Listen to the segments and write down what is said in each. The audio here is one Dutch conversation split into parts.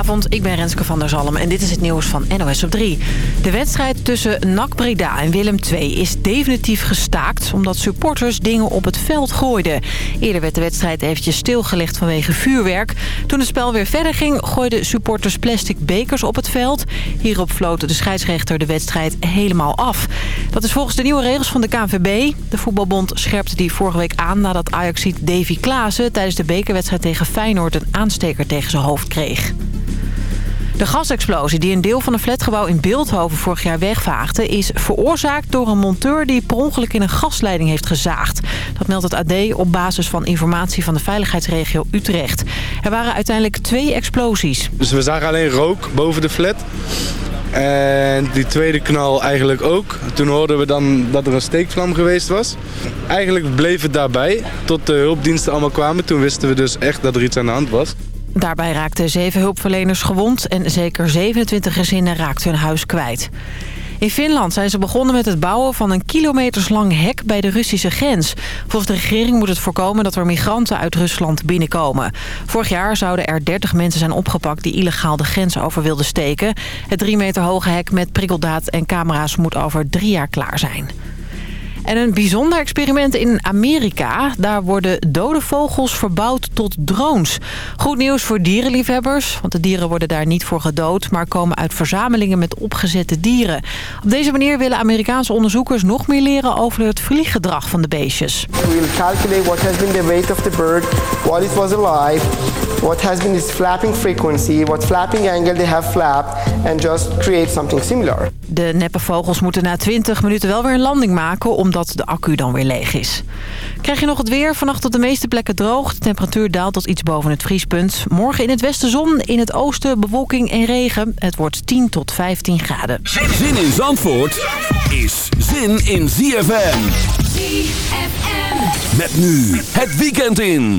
Goedenavond, ik ben Renske van der Zalm en dit is het nieuws van NOS op 3. De wedstrijd tussen NAC Breda en Willem II is definitief gestaakt... omdat supporters dingen op het veld gooiden. Eerder werd de wedstrijd eventjes stilgelegd vanwege vuurwerk. Toen het spel weer verder ging, gooiden supporters plastic bekers op het veld. Hierop floot de scheidsrechter de wedstrijd helemaal af. Dat is volgens de nieuwe regels van de KNVB. De voetbalbond scherpte die vorige week aan nadat Ajaxiet Davy Klaassen... tijdens de bekerwedstrijd tegen Feyenoord een aansteker tegen zijn hoofd kreeg. De gasexplosie die een deel van een flatgebouw in Beeldhoven vorig jaar wegvaagde... is veroorzaakt door een monteur die per ongeluk in een gasleiding heeft gezaagd. Dat meldt het AD op basis van informatie van de veiligheidsregio Utrecht. Er waren uiteindelijk twee explosies. Dus we zagen alleen rook boven de flat. En die tweede knal eigenlijk ook. Toen hoorden we dan dat er een steekvlam geweest was. Eigenlijk bleef het daarbij tot de hulpdiensten allemaal kwamen. Toen wisten we dus echt dat er iets aan de hand was. Daarbij raakten zeven hulpverleners gewond en zeker 27 gezinnen raakten hun huis kwijt. In Finland zijn ze begonnen met het bouwen van een kilometerslang hek bij de Russische grens. Volgens de regering moet het voorkomen dat er migranten uit Rusland binnenkomen. Vorig jaar zouden er 30 mensen zijn opgepakt die illegaal de grens over wilden steken. Het drie meter hoge hek met prikkeldaad en camera's moet over drie jaar klaar zijn. En een bijzonder experiment in Amerika. Daar worden dode vogels verbouwd tot drones. Goed nieuws voor dierenliefhebbers, want de dieren worden daar niet voor gedood... maar komen uit verzamelingen met opgezette dieren. Op deze manier willen Amerikaanse onderzoekers nog meer leren... over het vlieggedrag van de beestjes. We will calculate what has been the weight of the bird, while it was alive, what has been its flapping frequency, what flapping angle they have flapped, and just create something similar. De neppe vogels moeten na 20 minuten wel weer een landing maken... omdat de accu dan weer leeg is. Krijg je nog het weer? Vannacht op de meeste plekken droog. De temperatuur daalt tot iets boven het vriespunt. Morgen in het westen zon, in het oosten bewolking en regen. Het wordt 10 tot 15 graden. Zin in Zandvoort is zin in ZFM. ZFM. Met nu het weekend in.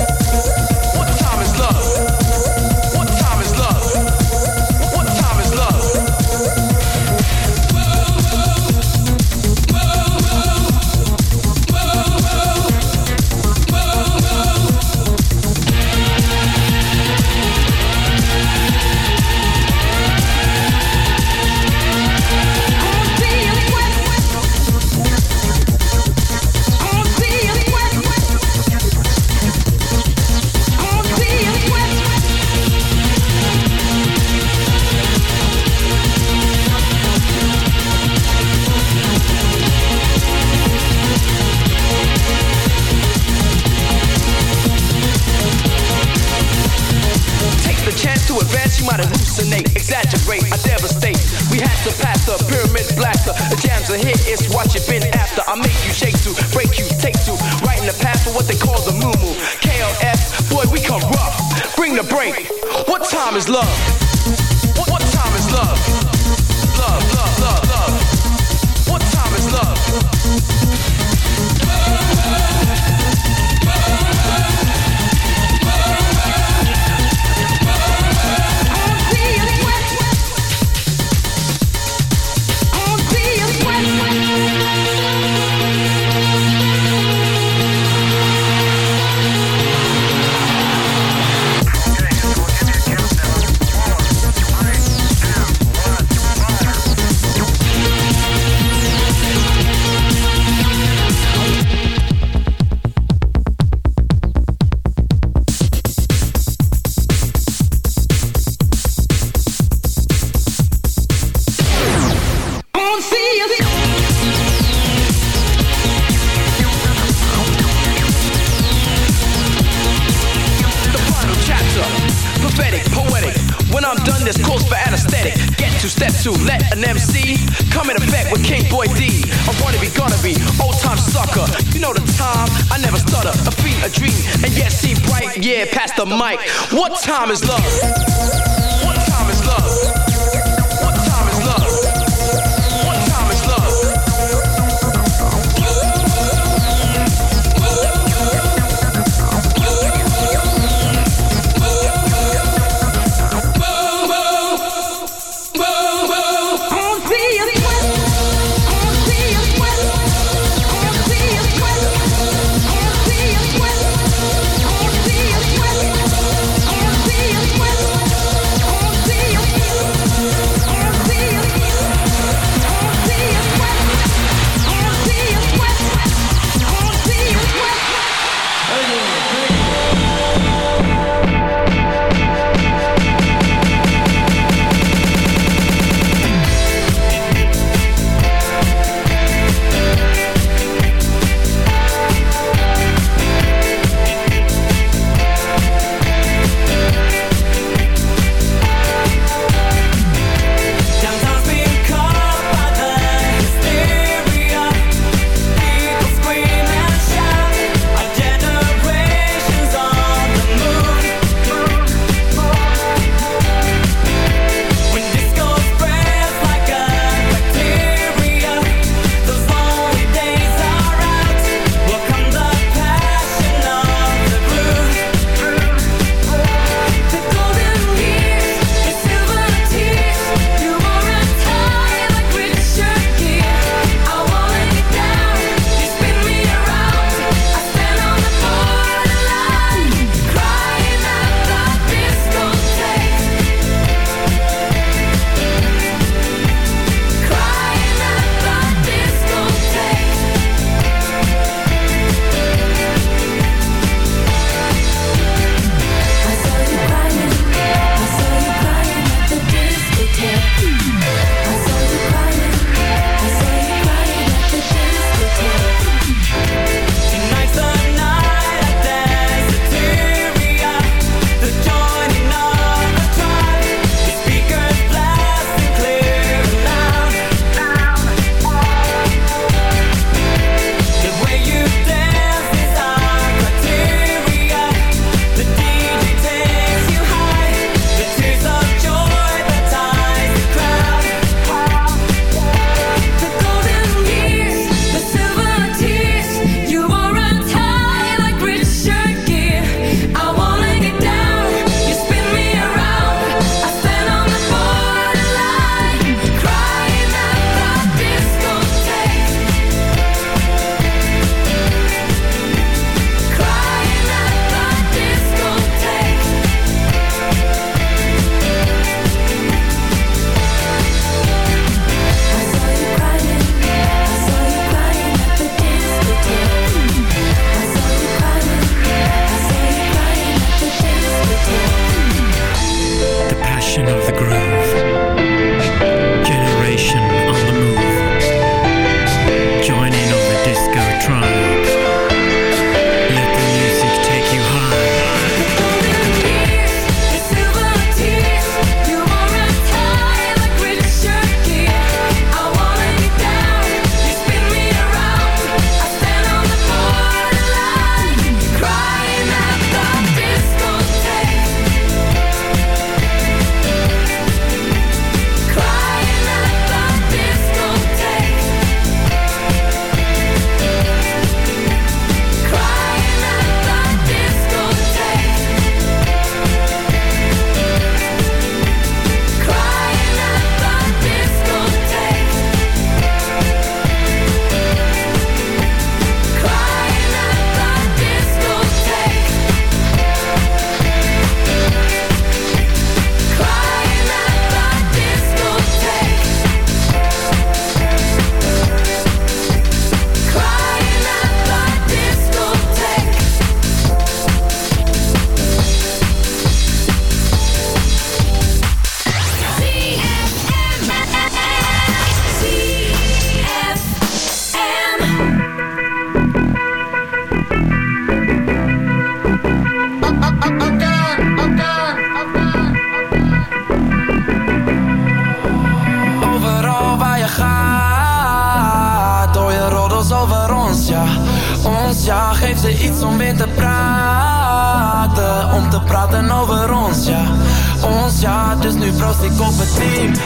What time is love?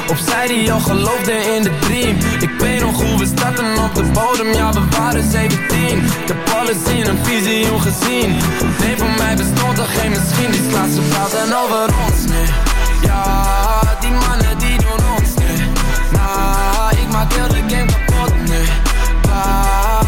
Opzij die al geloofde in de dream. Ik weet nog hoe we starten op de bodem, ja, we waren 17 Ik heb alles in een visioen gezien. Nee, voor mij bestond er geen misschien Die slaat ze praten over ons, nee Ja, die mannen die doen ons, nee Nah, ik maak heel de game kapot, nee Bah,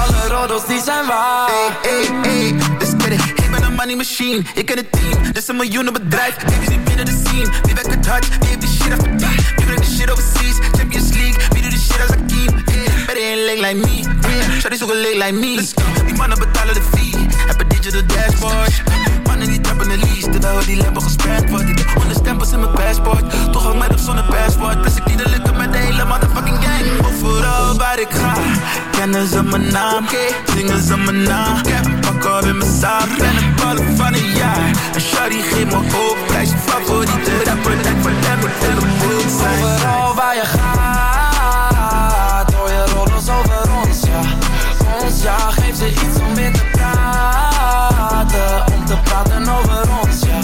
alle roddels die zijn waar. Hey, hey, let's get. Een money machine, ik ken het team. Dit is een miljoenen bedrijf, baby's niet binnen de scene. Wie werkt het hard, wie heeft die shit afverdiend? Wie brengt die shit overseas, Champions League. Wie doet die shit als Akeem? Yeah, better ain't leg like me. Yeah, shawty zoeken leg like me. Let's go. Die mannen betalen de fee, heb een digital dashboard. Mannen die trappen de lease, terwijl die lampen gesperd wordt. Ik heb honderd stempels in mijn passport, toch ook met of zonder passport. Plus ik niet de lukken met de hele motherfucking gang. Overal waar ik ga, kennen ze mijn naam. Zingen ze mijn naam. Ik heb een pak op in mijn zaak. Ben een ballen van een jaar. En Shawty geeft me hoop. Prijs je favoriete rapper. Lijkt voor hem boel zijn. Overal waar je gaat, hoor je rollers over ons, ja. Ons, ja, geef ze iets om weer te praten. Te praten over ons, ja.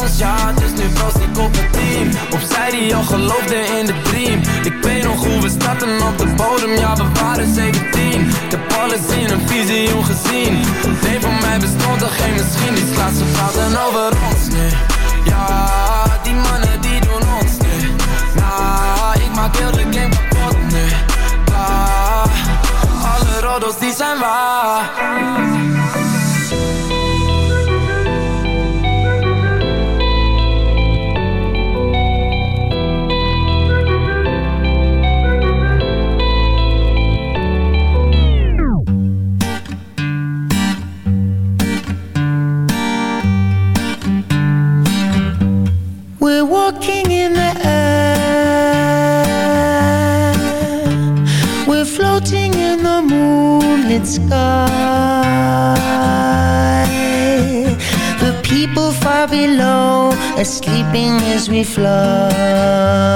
Ons, ja, dus nu proost ik op het team. Opzij die al geloofde in de dream. Ik weet nog hoe we starten op de bodem, ja, we waren 17. Ik heb alles in een visioen gezien. Nee, voor mij bestond er geen misschien. Die slaat ze praten over ons, nee. Ja, die mannen die doen ons, nee. Nah, ik maak heel de game kapot, nee. Ah, alle roddels die zijn waar. Moonlit sky. The people far below are sleeping as we fly.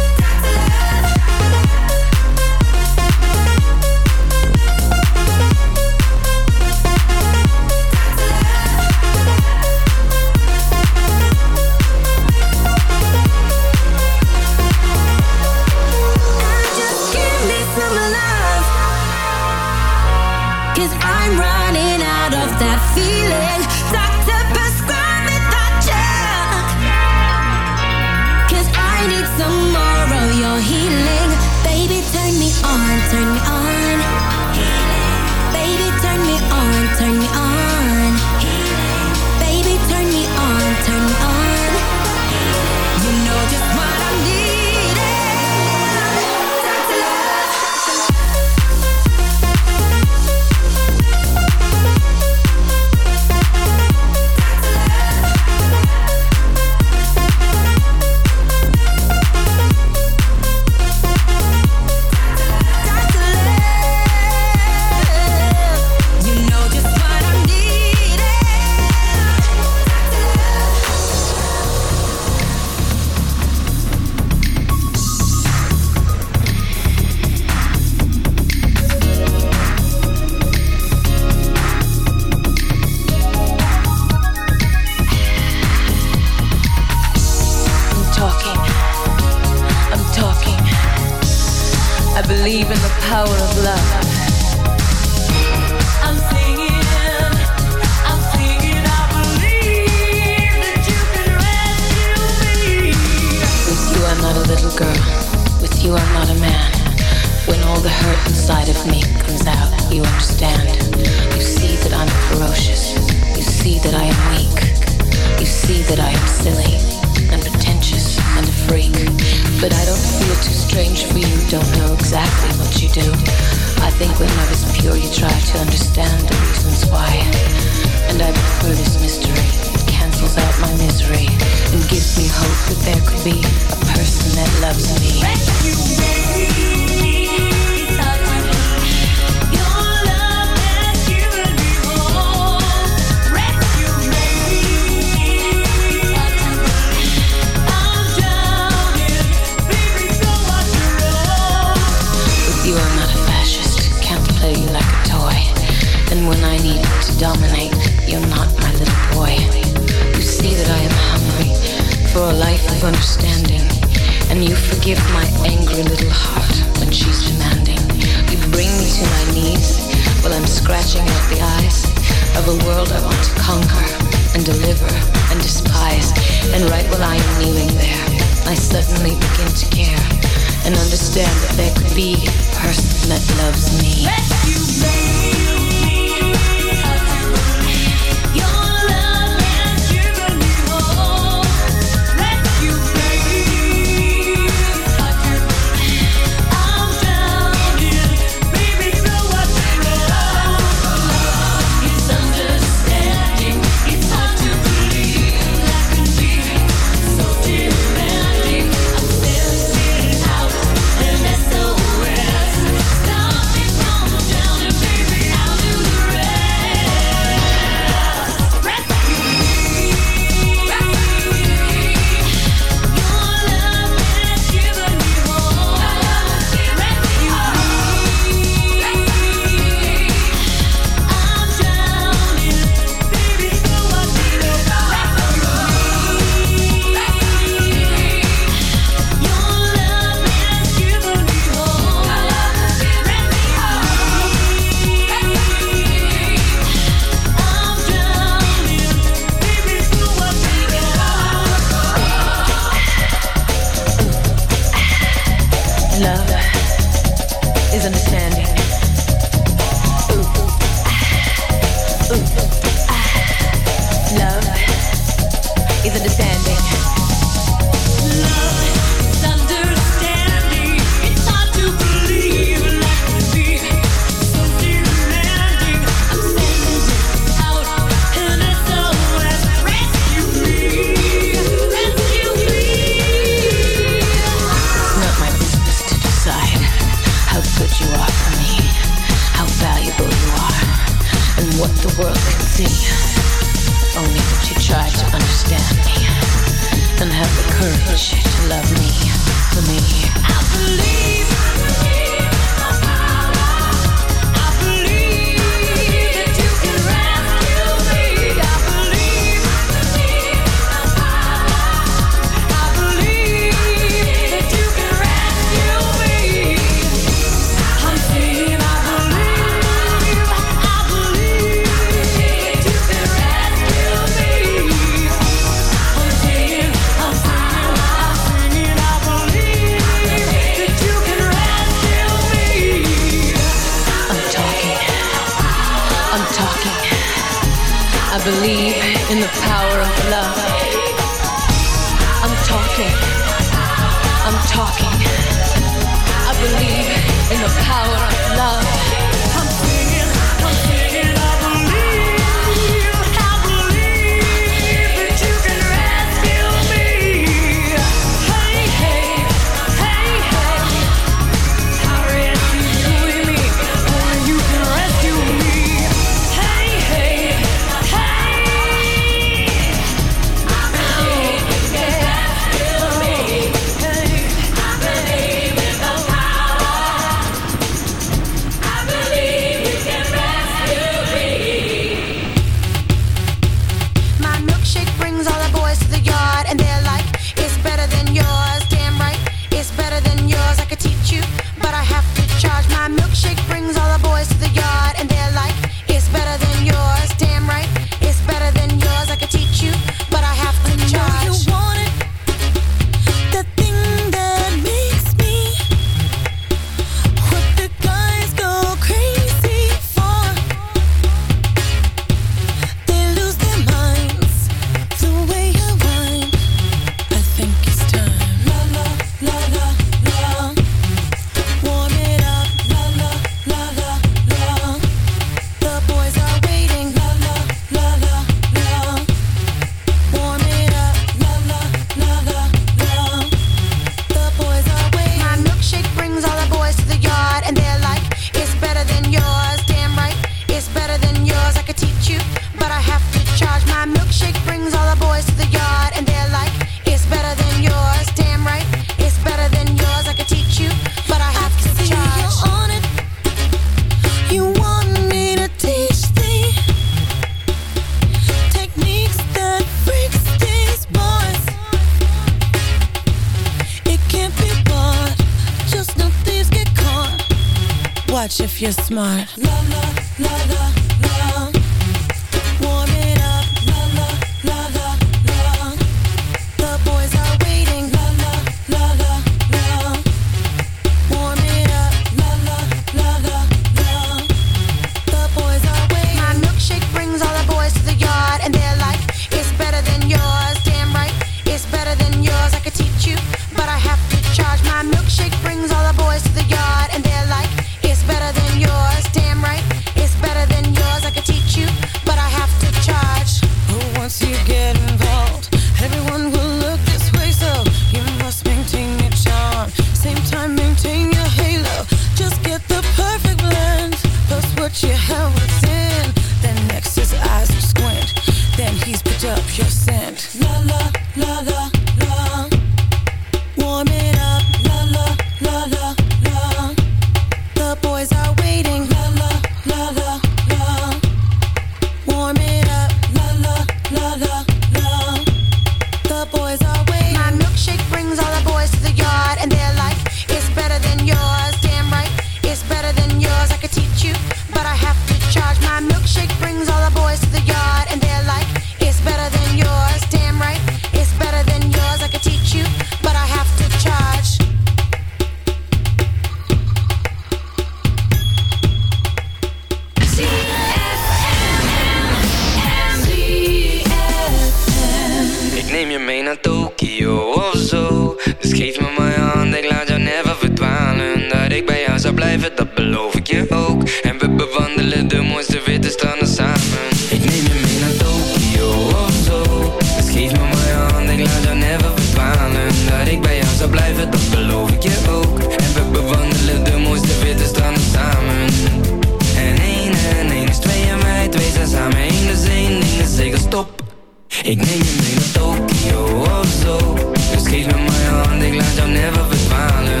Ik neem je mee naar Tokio of oh zo. Dus geef me maar je hand, ik laat jou never verdwalen.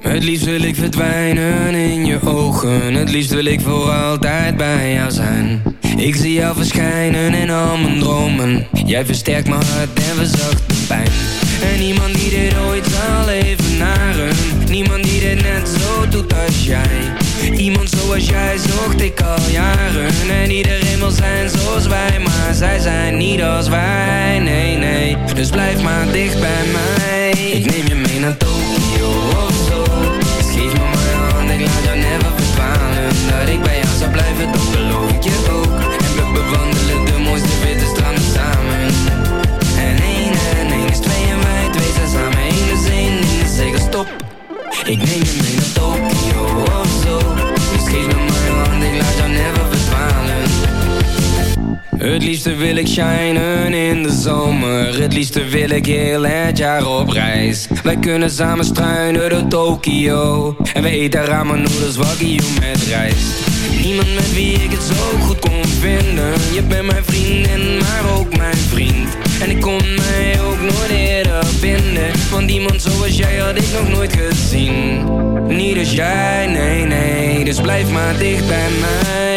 Het liefst wil ik verdwijnen in je ogen. Het liefst wil ik voor altijd bij jou zijn. Ik zie jou verschijnen in al mijn dromen. Jij versterkt mijn hart en verzacht mijn pijn. En niemand die dit ooit zal evenaren Niemand die dit net zo doet als jij. Iemand zoals jij zocht ik al jaren. En iedereen wil zijn zoals wij Maar zij zijn niet als wij, nee, nee Dus blijf maar dicht bij mij. Ik neem je mee naar Tokio of zo. Dus geef me mijn hand, ik laat jou never verdwalen. Dat ik bij jou zou blijven, dat beloof ik je ook. En we bewandelen de Ik neem je mee naar Tokio of zo. Dus geef me mijn hand, ik laat jou never verdwalen. Het liefste wil ik shinen in de zomer. Het liefste wil ik heel het jaar op reis. Wij kunnen samen struinen door Tokio En we eten ramen noedels wagyu met rijst. Niemand met wie ik het zo goed kon vinden. Je bent mijn vriendin, maar ook mijn vriend. En ik kon mij ook nooit eerder vinden. Want iemand zoals jij had ik nog nooit gezien. Niet als jij, nee, nee. Dus blijf maar dicht bij mij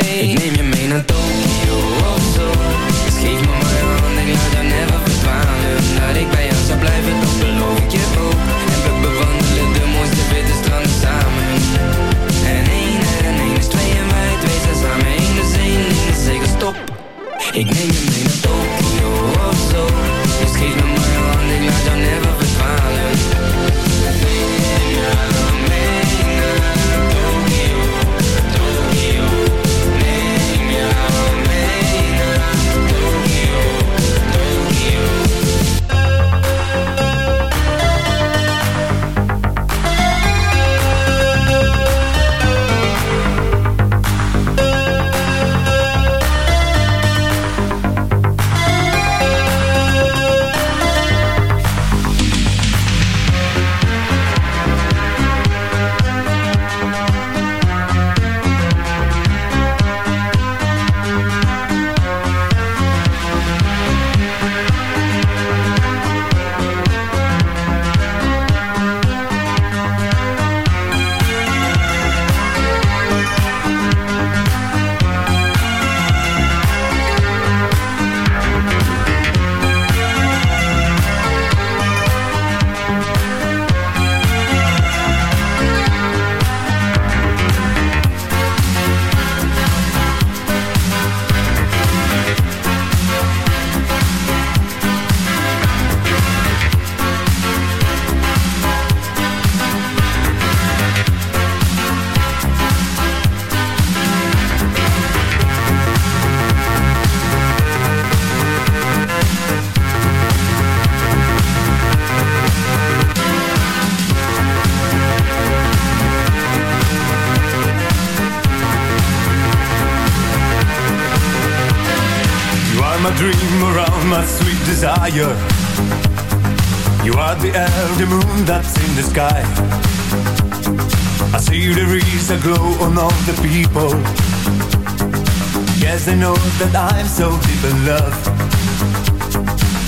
Ik neem desire. You are the air, the moon that's in the sky. I see there is a glow on all the people. Yes, I know that I'm so deep in love.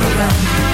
Bye.